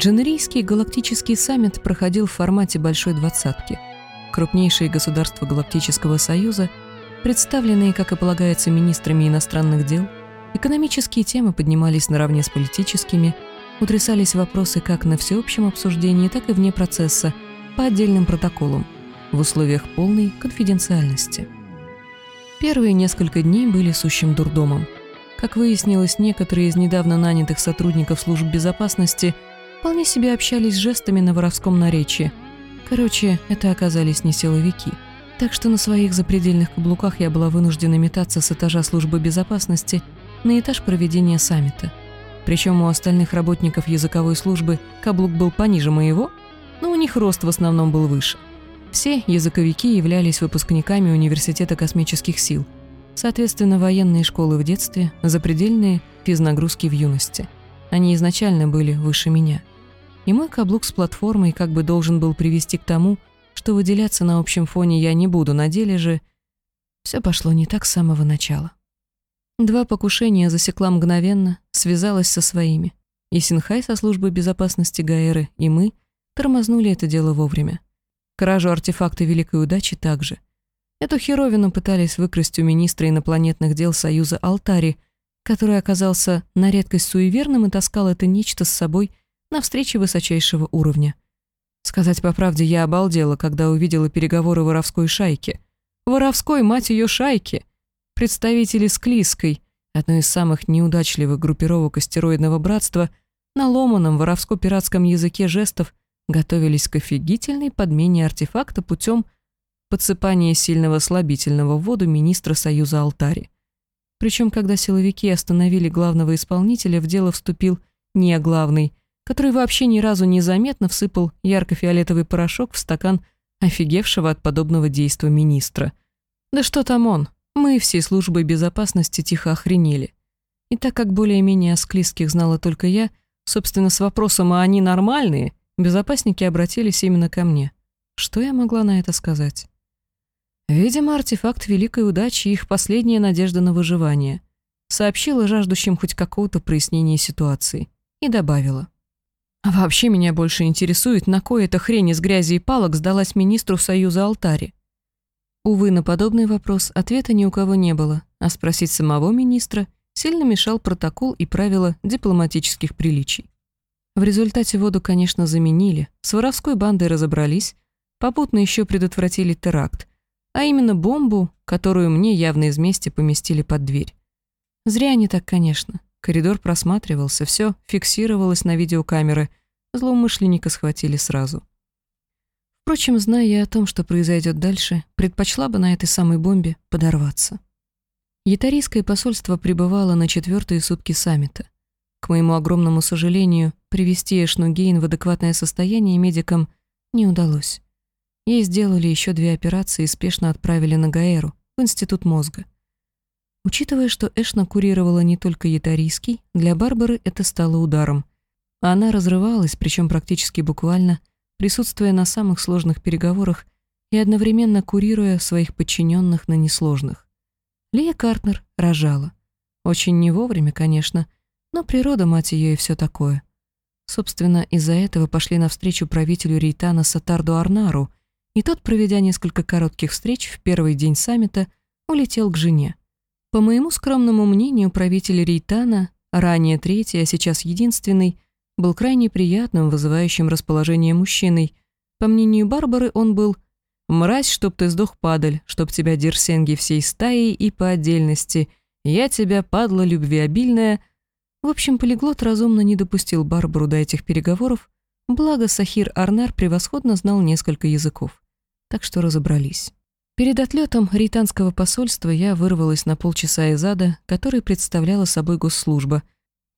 Дженерийский галактический саммит проходил в формате большой двадцатки. Крупнейшие государства Галактического Союза, представленные, как и полагается, министрами иностранных дел, экономические темы поднимались наравне с политическими, утрясались вопросы как на всеобщем обсуждении, так и вне процесса, по отдельным протоколам, в условиях полной конфиденциальности. Первые несколько дней были сущим дурдомом. Как выяснилось, некоторые из недавно нанятых сотрудников служб безопасности вполне себе общались жестами на воровском наречии. Короче, это оказались не силовики. Так что на своих запредельных каблуках я была вынуждена метаться с этажа службы безопасности на этаж проведения саммита. Причем у остальных работников языковой службы каблук был пониже моего, но у них рост в основном был выше. Все языковики являлись выпускниками Университета космических сил. Соответственно, военные школы в детстве, запредельные физнагрузки в юности. Они изначально были выше меня. И мой каблук с платформой как бы должен был привести к тому, что выделяться на общем фоне я не буду, на деле же все пошло не так с самого начала. Два покушения засекла мгновенно, связалась со своими. И Синхай со службы безопасности Гаэры, и мы тормознули это дело вовремя. Кражу артефакта Великой Удачи также. Эту херовину пытались выкрасть у министра инопланетных дел Союза Алтари, который оказался на редкость суеверным и таскал это нечто с собой на встрече высочайшего уровня. Сказать по правде, я обалдела, когда увидела переговоры воровской шайки. Воровской, мать ее, шайки! Представители Склизской, одной из самых неудачливых группировок астероидного братства, на ломаном воровско-пиратском языке жестов готовились к офигительной подмене артефакта путем подсыпания сильного слабительного в воду министра Союза Алтари. Причем, когда силовики остановили главного исполнителя, в дело вступил не главный, который вообще ни разу незаметно всыпал ярко-фиолетовый порошок в стакан офигевшего от подобного действа министра. Да что там он? Мы всей службой безопасности тихо охренели. И так как более-менее о склизких знала только я, собственно, с вопросом «а они нормальные?» Безопасники обратились именно ко мне. Что я могла на это сказать? Видимо, артефакт великой удачи — их последняя надежда на выживание. Сообщила жаждущим хоть какого-то прояснения ситуации. И добавила. А вообще меня больше интересует, на кое эта хрень из грязи и палок сдалась министру Союза Алтари. Увы, на подобный вопрос ответа ни у кого не было, а спросить самого министра сильно мешал протокол и правила дипломатических приличий. В результате воду, конечно, заменили, с воровской бандой разобрались, попутно еще предотвратили теракт, а именно бомбу, которую мне явно из мести поместили под дверь. Зря они так, конечно. Коридор просматривался, все фиксировалось на видеокамеры, злоумышленника схватили сразу. Впрочем, зная я о том, что произойдет дальше, предпочла бы на этой самой бомбе подорваться. Ятарийское посольство пребывало на четвертые сутки саммита. К моему огромному сожалению, привести Эшну Гейн в адекватное состояние медикам не удалось. Ей сделали еще две операции и спешно отправили на Гаэру, в Институт мозга. Учитывая, что Эшна курировала не только ятарийский, для Барбары это стало ударом. Она разрывалась, причем практически буквально, присутствуя на самых сложных переговорах и одновременно курируя своих подчиненных на несложных. Лия Картнер рожала. Очень не вовремя, конечно, но природа, мать ее, и все такое. Собственно, из-за этого пошли навстречу правителю Рейтана Сатарду Арнару, и тот, проведя несколько коротких встреч в первый день саммита, улетел к жене. По моему скромному мнению, правитель Рейтана, ранее третий, а сейчас единственный, был крайне приятным, вызывающим расположение мужчиной. По мнению Барбары, он был «Мразь, чтоб ты сдох, падаль, чтоб тебя дерсенги всей стаей и по отдельности. Я тебя, падла любвеобильная, в общем, полиглот разумно не допустил Барбару до этих переговоров, благо Сахир Арнар превосходно знал несколько языков. Так что разобрались. Перед отлетом ританского посольства я вырвалась на полчаса из ада, который представляла собой госслужба,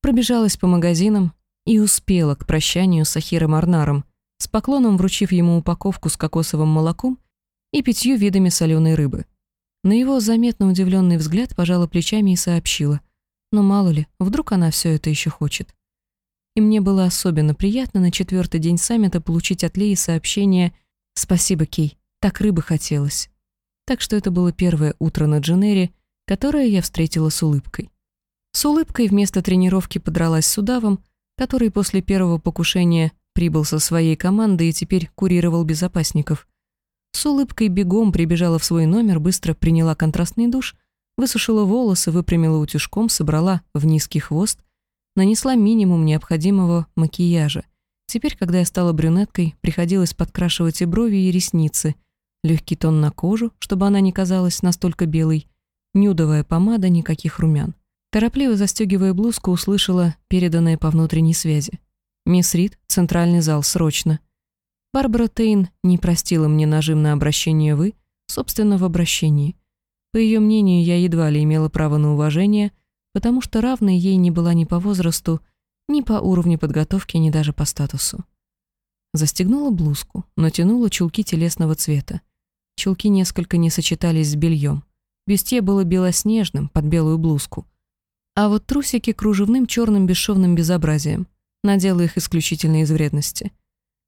пробежалась по магазинам и успела к прощанию с Ахиром Арнаром, с поклоном вручив ему упаковку с кокосовым молоком и пятью видами соленой рыбы. На его заметно удивленный взгляд пожала плечами и сообщила — но мало ли, вдруг она все это еще хочет. И мне было особенно приятно на четвертый день саммита получить от Леи сообщение «Спасибо, Кей, так рыбы хотелось». Так что это было первое утро на Дженере, которое я встретила с улыбкой. С улыбкой вместо тренировки подралась с удавом, который после первого покушения прибыл со своей командой и теперь курировал безопасников. С улыбкой бегом прибежала в свой номер, быстро приняла контрастный душ, высушила волосы, выпрямила утюжком, собрала в низкий хвост, нанесла минимум необходимого макияжа. Теперь, когда я стала брюнеткой, приходилось подкрашивать и брови, и ресницы, легкий тон на кожу, чтобы она не казалась настолько белой, нюдовая помада, никаких румян. Торопливо застегивая блузку, услышала переданное по внутренней связи. «Мисс Рид, центральный зал, срочно». Барбара Тейн не простила мне нажим на обращение «вы», собственно, в обращении. По ее мнению, я едва ли имела право на уважение, потому что равной ей не была ни по возрасту, ни по уровню подготовки, ни даже по статусу. Застегнула блузку, натянула чулки телесного цвета. Чулки несколько не сочетались с бельем. Бюстье было белоснежным, под белую блузку. А вот трусики кружевным черным бесшовным безобразием. Надела их исключительно из вредности.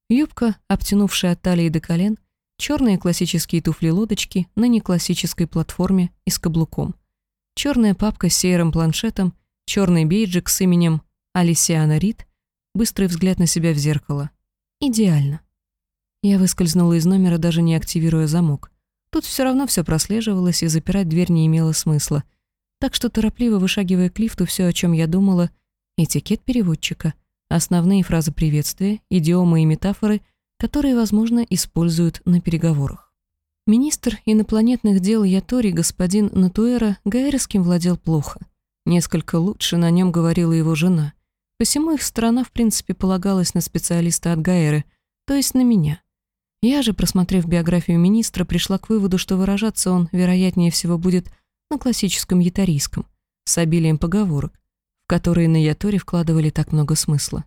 Юбка, обтянувшая от талии до колен, черные классические туфли-лодочки на неклассической платформе и с каблуком. Черная папка с серым планшетом, черный бейджик с именем Алисиана Рид, быстрый взгляд на себя в зеркало. Идеально. Я выскользнула из номера, даже не активируя замок. Тут все равно все прослеживалось, и запирать дверь не имело смысла. Так что, торопливо вышагивая к лифту, все, о чем я думала, этикет переводчика, основные фразы приветствия, идиомы и метафоры, которые, возможно, используют на переговорах. Министр инопланетных дел Ятори, господин Натуэра, гаэрским владел плохо. Несколько лучше на нем говорила его жена — Посему их страна, в принципе, полагалась на специалиста от Гаэры, то есть на меня. Я же, просмотрев биографию министра, пришла к выводу, что выражаться он, вероятнее всего, будет на классическом ятарийском, с обилием поговорок, в которые на Яторе вкладывали так много смысла.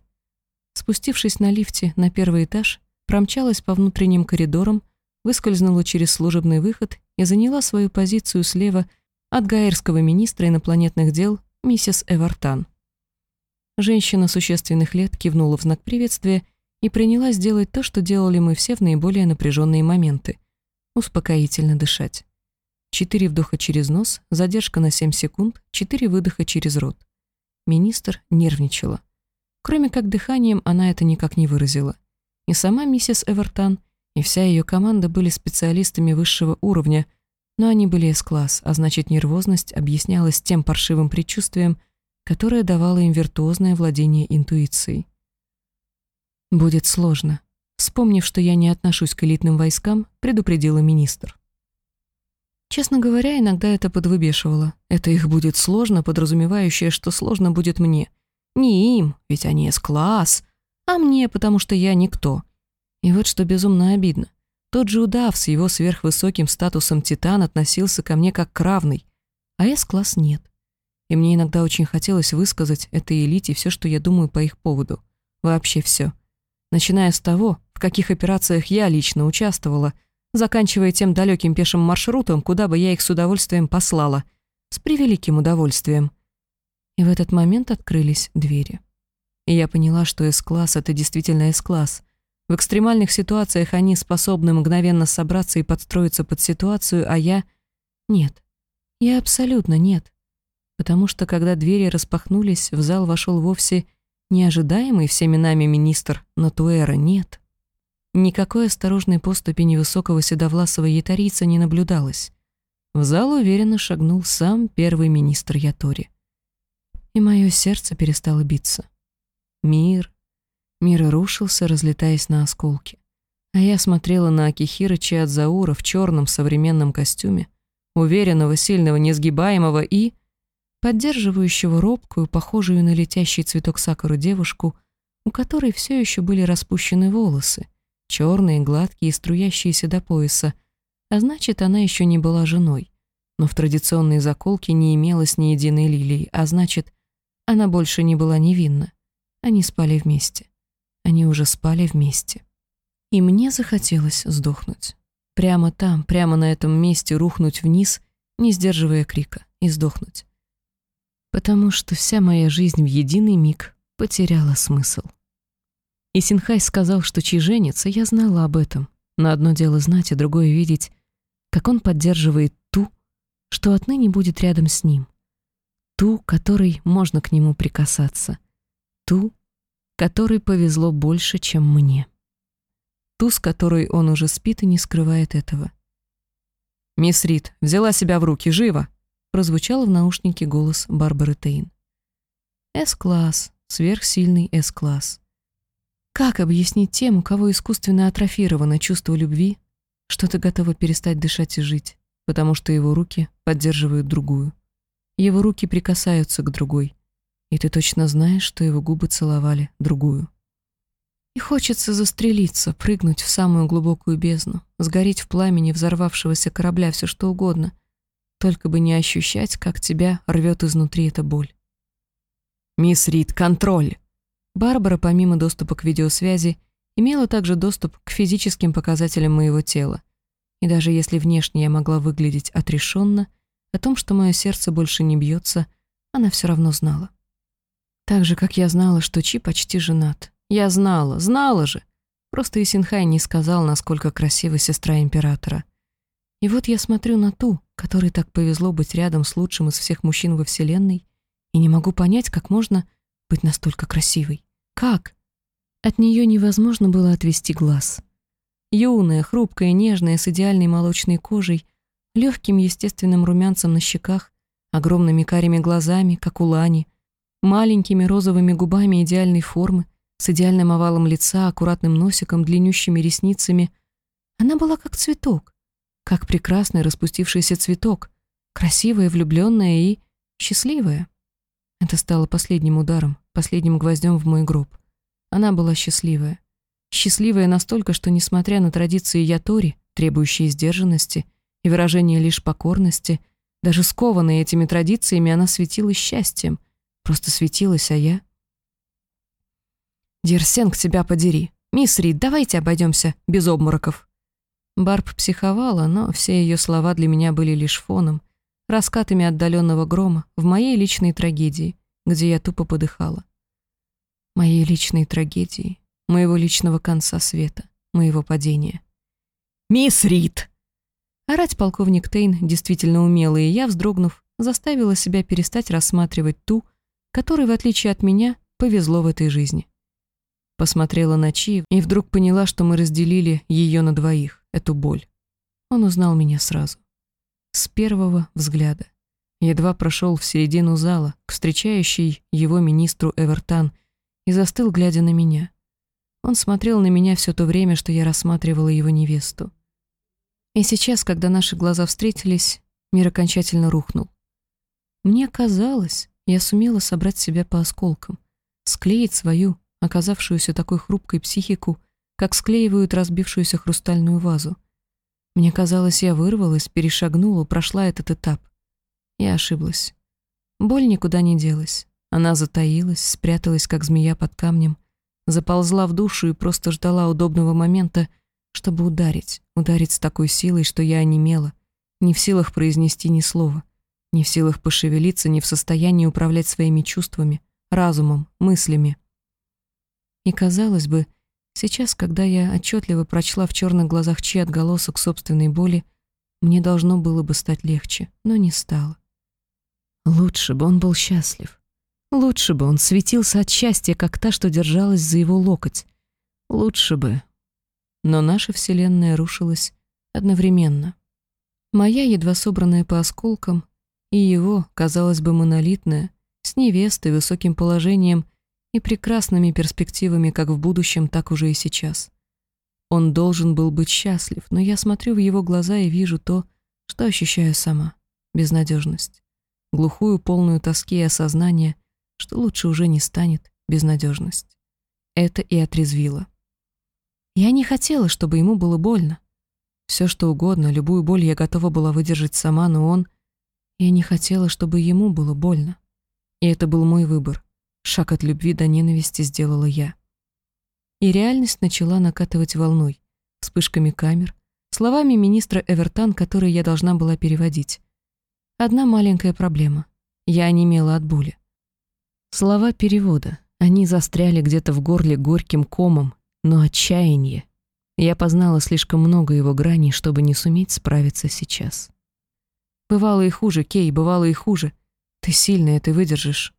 Спустившись на лифте на первый этаж, промчалась по внутренним коридорам, выскользнула через служебный выход и заняла свою позицию слева от гаэрского министра инопланетных дел миссис Эвартан. Женщина существенных лет кивнула в знак приветствия и принялась делать то, что делали мы все в наиболее напряженные моменты — успокоительно дышать. Четыре вдоха через нос, задержка на 7 секунд, четыре выдоха через рот. Министр нервничала. Кроме как дыханием она это никак не выразила. И сама миссис Эвертан, и вся ее команда были специалистами высшего уровня, но они были С-класс, а значит нервозность объяснялась тем паршивым предчувствием, которая давала им виртуозное владение интуицией. «Будет сложно», вспомнив, что я не отношусь к элитным войскам, предупредила министр. Честно говоря, иногда это подвыбешивало. Это их будет сложно, подразумевающее, что сложно будет мне. Не им, ведь они С-класс, а мне, потому что я никто. И вот что безумно обидно. Тот же удав с его сверхвысоким статусом титан относился ко мне как к равной, а С-класс нет и мне иногда очень хотелось высказать этой элите все, что я думаю по их поводу. Вообще все. Начиная с того, в каких операциях я лично участвовала, заканчивая тем далеким пешим маршрутом, куда бы я их с удовольствием послала. С превеликим удовольствием. И в этот момент открылись двери. И я поняла, что С-класс — это действительно С-класс. В экстремальных ситуациях они способны мгновенно собраться и подстроиться под ситуацию, а я — нет. Я абсолютно нет потому что, когда двери распахнулись, в зал вошел вовсе неожидаемый всеми нами министр Натуэра нет. Никакой осторожной поступи невысокого седовласого ятарийца не наблюдалось. В зал уверенно шагнул сам первый министр Ятори. И мое сердце перестало биться. Мир. Мир рушился, разлетаясь на осколки. А я смотрела на Акихира Чиадзаура в черном современном костюме, уверенного, сильного, несгибаемого и поддерживающего робкую, похожую на летящий цветок сакуры девушку, у которой все еще были распущены волосы, черные, гладкие струящиеся до пояса, а значит, она еще не была женой. Но в традиционной заколке не имелось ни единой лилии, а значит, она больше не была невинна. Они спали вместе. Они уже спали вместе. И мне захотелось сдохнуть. Прямо там, прямо на этом месте рухнуть вниз, не сдерживая крика, и сдохнуть потому что вся моя жизнь в единый миг потеряла смысл. И Синхай сказал, что Чи женится, я знала об этом. Но одно дело знать, а другое видеть, как он поддерживает ту, что отныне будет рядом с ним. Ту, которой можно к нему прикасаться. Ту, которой повезло больше, чем мне. Ту, с которой он уже спит и не скрывает этого. «Мисс Рид, взяла себя в руки, живо!» Прозвучал в наушнике голос Барбары Тейн. С-класс, сверхсильный С-класс. Как объяснить тем, у кого искусственно атрофировано чувство любви, что ты готова перестать дышать и жить, потому что его руки поддерживают другую? Его руки прикасаются к другой, и ты точно знаешь, что его губы целовали другую. И хочется застрелиться, прыгнуть в самую глубокую бездну, сгореть в пламени взорвавшегося корабля, все что угодно, только бы не ощущать, как тебя рвет изнутри эта боль. «Мисс Рид, контроль!» Барбара, помимо доступа к видеосвязи, имела также доступ к физическим показателям моего тела. И даже если внешне я могла выглядеть отрешенно, о том, что мое сердце больше не бьется, она все равно знала. Так же, как я знала, что Чи почти женат. Я знала, знала же. Просто Исинхай не сказал, насколько красива сестра императора. И вот я смотрю на ту, которой так повезло быть рядом с лучшим из всех мужчин во Вселенной, и не могу понять, как можно быть настолько красивой. Как? От нее невозможно было отвести глаз. Юная, хрупкая, нежная, с идеальной молочной кожей, легким естественным румянцем на щеках, огромными карими глазами, как у Лани, маленькими розовыми губами идеальной формы, с идеальным овалом лица, аккуратным носиком, длиннющими ресницами. Она была как цветок, как прекрасный распустившийся цветок, красивая, влюбленная и счастливая. Это стало последним ударом, последним гвоздем в мой гроб. Она была счастливая. Счастливая настолько, что, несмотря на традиции Ятори, требующие сдержанности и выражения лишь покорности, даже скованная этими традициями, она светилась счастьем. Просто светилась, а я... «Дерсенг, тебя подери! Мисс Рид, давайте обойдемся без обмороков!» Барб психовала, но все ее слова для меня были лишь фоном, раскатами отдаленного грома в моей личной трагедии, где я тупо подыхала. Моей личной трагедии, моего личного конца света, моего падения. «Мисс Рид!» Орать полковник Тейн действительно умела, и я, вздрогнув, заставила себя перестать рассматривать ту, которой, в отличие от меня, повезло в этой жизни. Посмотрела на Чи и вдруг поняла, что мы разделили ее на двоих, эту боль. Он узнал меня сразу. С первого взгляда. Едва прошел в середину зала, к встречающей его министру Эвертан, и застыл, глядя на меня. Он смотрел на меня все то время, что я рассматривала его невесту. И сейчас, когда наши глаза встретились, мир окончательно рухнул. Мне казалось, я сумела собрать себя по осколкам, склеить свою, оказавшуюся такой хрупкой психику, как склеивают разбившуюся хрустальную вазу — мне казалось, я вырвалась, перешагнула, прошла этот этап. Я ошиблась. Боль никуда не делась. Она затаилась, спряталась, как змея под камнем, заползла в душу и просто ждала удобного момента, чтобы ударить, ударить с такой силой, что я онемела, не в силах произнести ни слова, не в силах пошевелиться, не в состоянии управлять своими чувствами, разумом, мыслями. И, казалось бы, Сейчас, когда я отчетливо прочла в черных глазах Чи отголосок собственной боли, мне должно было бы стать легче, но не стало. Лучше бы он был счастлив. Лучше бы он светился от счастья, как та, что держалась за его локоть. Лучше бы. Но наша вселенная рушилась одновременно. Моя, едва собранная по осколкам, и его, казалось бы, монолитная, с невестой, высоким положением — и прекрасными перспективами как в будущем, так уже и сейчас. Он должен был быть счастлив, но я смотрю в его глаза и вижу то, что ощущаю сама — безнадежность. Глухую, полную тоски и осознания, что лучше уже не станет безнадежность. Это и отрезвило. Я не хотела, чтобы ему было больно. Все что угодно, любую боль я готова была выдержать сама, но он... Я не хотела, чтобы ему было больно. И это был мой выбор. Шаг от любви до ненависти сделала я. И реальность начала накатывать волной, вспышками камер, словами министра Эвертан, которые я должна была переводить. Одна маленькая проблема. Я онемела от боли. Слова перевода. Они застряли где-то в горле горьким комом, но отчаяние. Я познала слишком много его граней, чтобы не суметь справиться сейчас. Бывало и хуже, Кей, бывало и хуже. Ты сильная, ты выдержишь.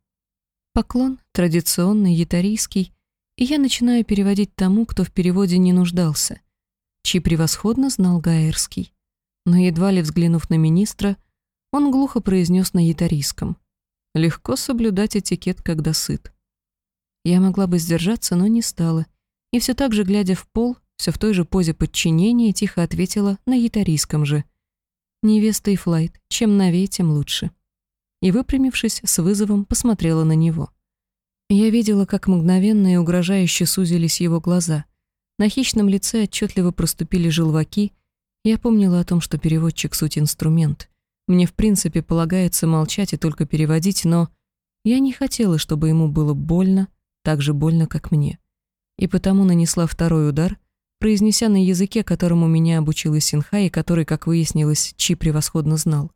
Поклон, традиционный, ятарийский, и я начинаю переводить тому, кто в переводе не нуждался, чей превосходно знал Гаэрский. Но едва ли взглянув на министра, он глухо произнес на ятарийском. «Легко соблюдать этикет, когда сыт». Я могла бы сдержаться, но не стала, и все так же, глядя в пол, все в той же позе подчинения, тихо ответила на ятарийском же. «Невеста и флайт, чем новее, тем лучше». И, выпрямившись, с вызовом посмотрела на него. Я видела, как мгновенно и угрожающе сузились его глаза. На хищном лице отчетливо проступили желваки. Я помнила о том, что переводчик — суть инструмент. Мне, в принципе, полагается молчать и только переводить, но я не хотела, чтобы ему было больно, так же больно, как мне. И потому нанесла второй удар, произнеся на языке, которому меня обучила Синха и который, как выяснилось, Чи превосходно знал.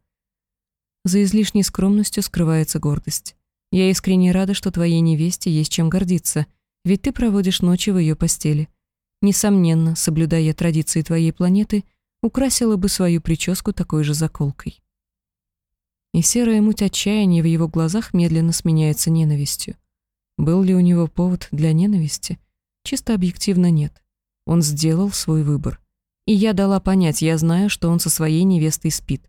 За излишней скромностью скрывается гордость. Я искренне рада, что твоей невесте есть чем гордиться, ведь ты проводишь ночи в ее постели. Несомненно, соблюдая традиции твоей планеты, украсила бы свою прическу такой же заколкой. И серая муть отчаяния в его глазах медленно сменяется ненавистью. Был ли у него повод для ненависти? Чисто объективно нет. Он сделал свой выбор. И я дала понять, я знаю, что он со своей невестой спит.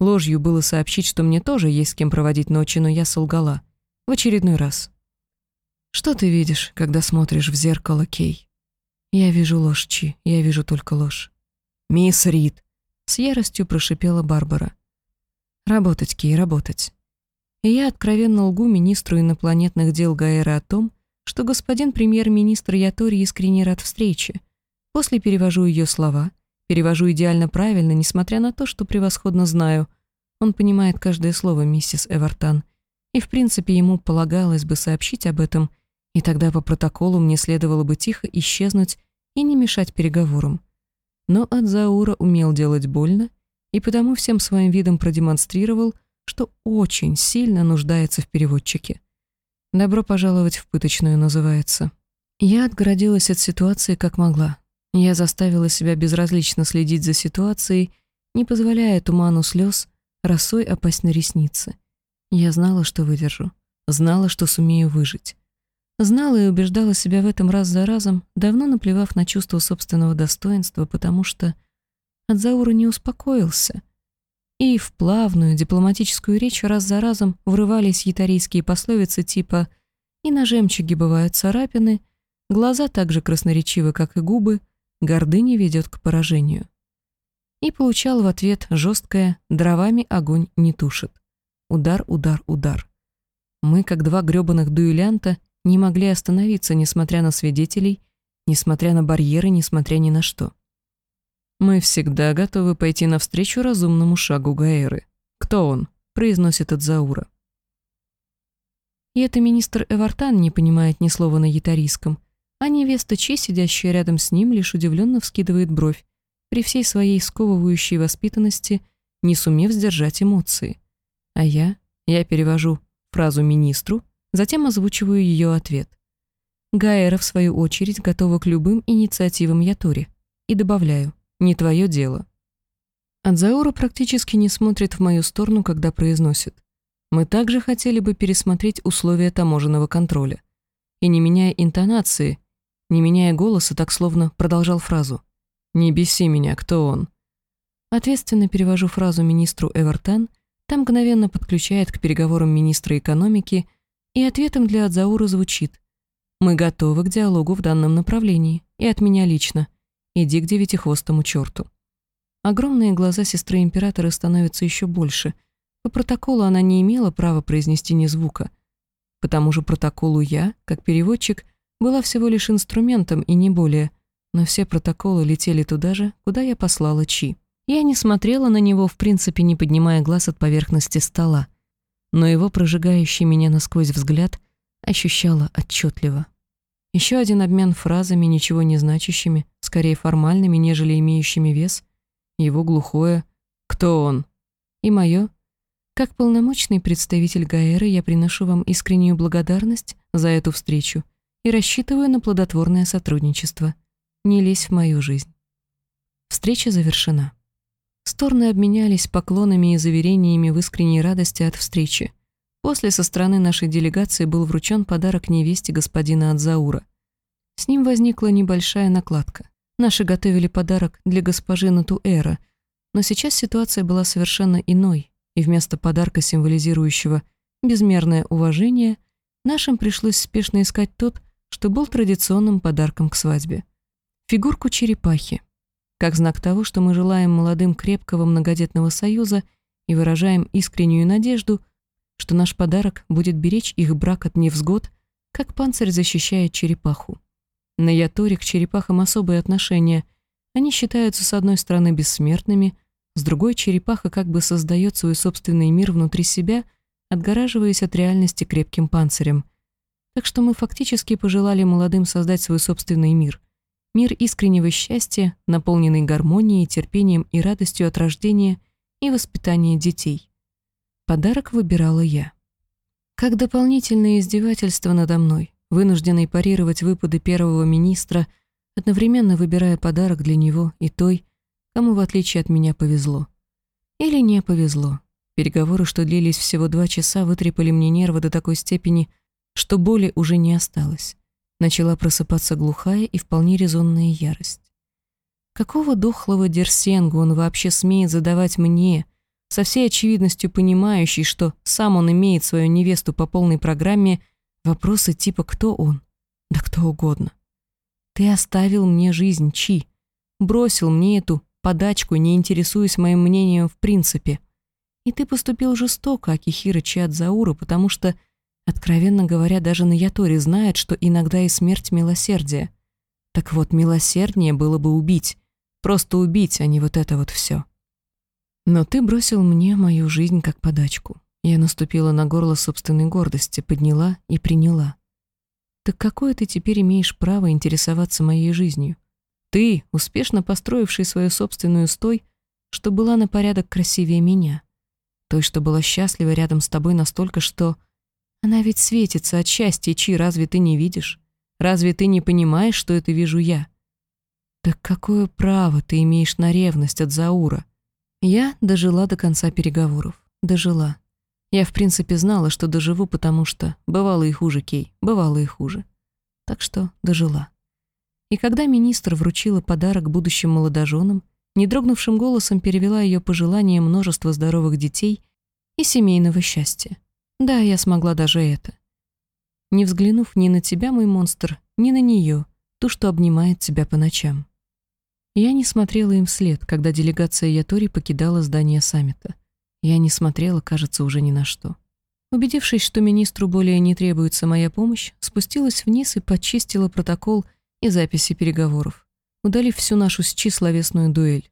Ложью было сообщить, что мне тоже есть с кем проводить ночи, но я солгала. В очередной раз. Что ты видишь, когда смотришь в зеркало, Кей? Я вижу ложь, Чи, я вижу только ложь. Мисс Рид, с яростью прошипела Барбара. Работать, Кей, работать. И я откровенно лгу министру инопланетных дел Гаэра о том, что господин премьер-министр Ятори искренне рад встрече. После перевожу ее слова, перевожу идеально правильно, несмотря на то, что превосходно знаю. Он понимает каждое слово, миссис Эвертан, и в принципе ему полагалось бы сообщить об этом, и тогда по протоколу мне следовало бы тихо исчезнуть и не мешать переговорам. Но Адзаура умел делать больно, и потому всем своим видом продемонстрировал, что очень сильно нуждается в переводчике. «Добро пожаловать в пыточную» называется. Я отгородилась от ситуации как могла. Я заставила себя безразлично следить за ситуацией, не позволяя туману слез росой опасть на ресницы. Я знала, что выдержу. Знала, что сумею выжить. Знала и убеждала себя в этом раз за разом, давно наплевав на чувство собственного достоинства, потому что Адзаура не успокоился. И в плавную дипломатическую речь раз за разом врывались ятарийские пословицы типа «И на жемчуге бывают царапины», «Глаза так же красноречивы, как и губы», «Гордыня ведет к поражению». И получал в ответ жесткое «Дровами огонь не тушит». Удар, удар, удар. Мы, как два грёбаных дуэлянта, не могли остановиться, несмотря на свидетелей, несмотря на барьеры, несмотря ни на что. «Мы всегда готовы пойти навстречу разумному шагу Гаэры. Кто он?» — произносит Адзаура. И это министр Эвартан не понимает ни слова на ятарийском, а невеста Чи, сидящая рядом с ним, лишь удивленно вскидывает бровь, при всей своей сковывающей воспитанности, не сумев сдержать эмоции. А я, я перевожу фразу министру, затем озвучиваю ее ответ. Гаэра, в свою очередь, готова к любым инициативам Ятори. И добавляю, не твое дело. Адзаура практически не смотрит в мою сторону, когда произносит. Мы также хотели бы пересмотреть условия таможенного контроля. И не меняя интонации, не меняя голоса, так словно продолжал фразу. «Не беси меня, кто он?» Ответственно перевожу фразу министру Эвертан — там мгновенно подключает к переговорам министра экономики, и ответом для Адзаура звучит «Мы готовы к диалогу в данном направлении, и от меня лично. Иди к девятихвостому черту». Огромные глаза сестры императора становятся еще больше. По протоколу она не имела права произнести ни звука. По тому же протоколу я, как переводчик, была всего лишь инструментом и не более, но все протоколы летели туда же, куда я послала Чи. Я не смотрела на него, в принципе, не поднимая глаз от поверхности стола, но его прожигающий меня насквозь взгляд ощущала отчетливо. Еще один обмен фразами, ничего не значащими, скорее формальными, нежели имеющими вес, его глухое «Кто он?» и мое «Как полномочный представитель Гаэры я приношу вам искреннюю благодарность за эту встречу и рассчитываю на плодотворное сотрудничество. Не лезь в мою жизнь». Встреча завершена. Стороны обменялись поклонами и заверениями в искренней радости от встречи. После со стороны нашей делегации был вручен подарок невесте господина Адзаура. С ним возникла небольшая накладка. Наши готовили подарок для госпожи Натуэра, но сейчас ситуация была совершенно иной, и вместо подарка, символизирующего безмерное уважение, нашим пришлось спешно искать тот, что был традиционным подарком к свадьбе. Фигурку черепахи, как знак того, что мы желаем молодым крепкого многодетного союза и выражаем искреннюю надежду, что наш подарок будет беречь их брак от невзгод, как панцирь защищает черепаху. На Яторе к черепахам особые отношения. Они считаются, с одной стороны, бессмертными, с другой черепаха как бы создает свой собственный мир внутри себя, отгораживаясь от реальности крепким панцирем. Так что мы фактически пожелали молодым создать свой собственный мир. Мир искреннего счастья, наполненный гармонией, терпением и радостью от рождения и воспитания детей. Подарок выбирала я. Как дополнительное издевательство надо мной, вынужденный парировать выпады первого министра, одновременно выбирая подарок для него и той, кому, в отличие от меня, повезло. Или не повезло. Переговоры, что длились всего два часа, вытрепали мне нервы до такой степени, что боли уже не осталось. Начала просыпаться глухая и вполне резонная ярость. Какого дохлого дерсенгу он вообще смеет задавать мне, со всей очевидностью понимающий, что сам он имеет свою невесту по полной программе Вопросы типа «Кто он?» Да кто угодно. Ты оставил мне жизнь, Чи. Бросил мне эту подачку, не интересуясь моим мнением в принципе. И ты поступил жестоко, Акихира Чиадзаура, потому что, откровенно говоря, даже на Яторе знает, что иногда и смерть милосердия. Так вот, милосерднее было бы убить. Просто убить, а не вот это вот все. Но ты бросил мне мою жизнь как подачку. Я наступила на горло собственной гордости, подняла и приняла. Так какое ты теперь имеешь право интересоваться моей жизнью? Ты, успешно построивший свою собственную стой, что была на порядок красивее меня. Той, что была счастлива рядом с тобой настолько, что... Она ведь светится от счастья, Чи, разве ты не видишь? Разве ты не понимаешь, что это вижу я? Так какое право ты имеешь на ревность от Заура? Я дожила до конца переговоров. Дожила. Я, в принципе, знала, что доживу, потому что бывало и хуже, Кей, бывало и хуже. Так что дожила. И когда министр вручила подарок будущим молодоженам, недрогнувшим голосом перевела ее пожелание множества здоровых детей и семейного счастья. Да, я смогла даже это. Не взглянув ни на тебя, мой монстр, ни на нее, ту, что обнимает тебя по ночам. Я не смотрела им вслед, когда делегация Ятори покидала здание саммита. Я не смотрела, кажется, уже ни на что. Убедившись, что министру более не требуется моя помощь, спустилась вниз и почистила протокол и записи переговоров, удалив всю нашу с Чи словесную дуэль.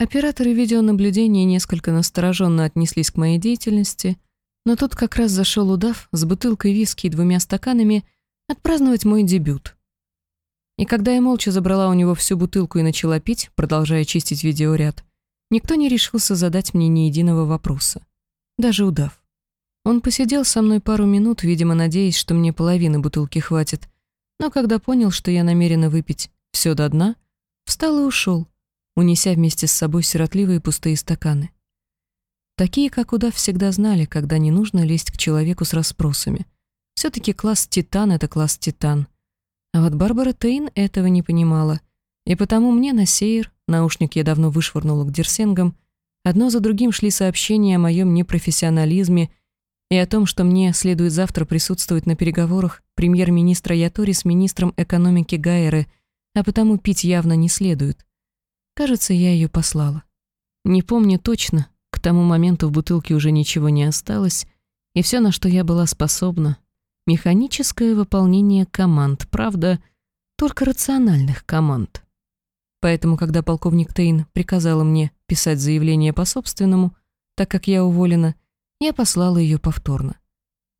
Операторы видеонаблюдения несколько настороженно отнеслись к моей деятельности, но тут как раз зашел удав с бутылкой виски и двумя стаканами отпраздновать мой дебют. И когда я молча забрала у него всю бутылку и начала пить, продолжая чистить видеоряд, Никто не решился задать мне ни единого вопроса. Даже удав. Он посидел со мной пару минут, видимо, надеясь, что мне половины бутылки хватит, но когда понял, что я намерена выпить все до дна, встал и ушел, унеся вместе с собой сиротливые пустые стаканы. Такие, как удав, всегда знали, когда не нужно лезть к человеку с расспросами. Все-таки класс «Титан» — это класс «Титан». А вот Барбара Тейн этого не понимала, и потому мне на сейр наушник я давно вышвырнула к дерсенгам, одно за другим шли сообщения о моем непрофессионализме и о том, что мне следует завтра присутствовать на переговорах премьер-министра Ятори с министром экономики Гайеры, а потому пить явно не следует. Кажется, я ее послала. Не помню точно, к тому моменту в бутылке уже ничего не осталось, и все, на что я была способна, механическое выполнение команд, правда, только рациональных команд. Поэтому, когда полковник Тейн приказала мне писать заявление по собственному, так как я уволена, я послала ее повторно.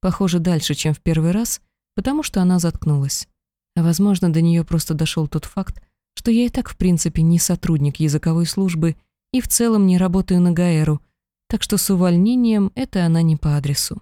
Похоже, дальше, чем в первый раз, потому что она заткнулась. А возможно, до нее просто дошел тот факт, что я и так, в принципе, не сотрудник языковой службы и в целом не работаю на Гаэру, так что с увольнением это она не по адресу.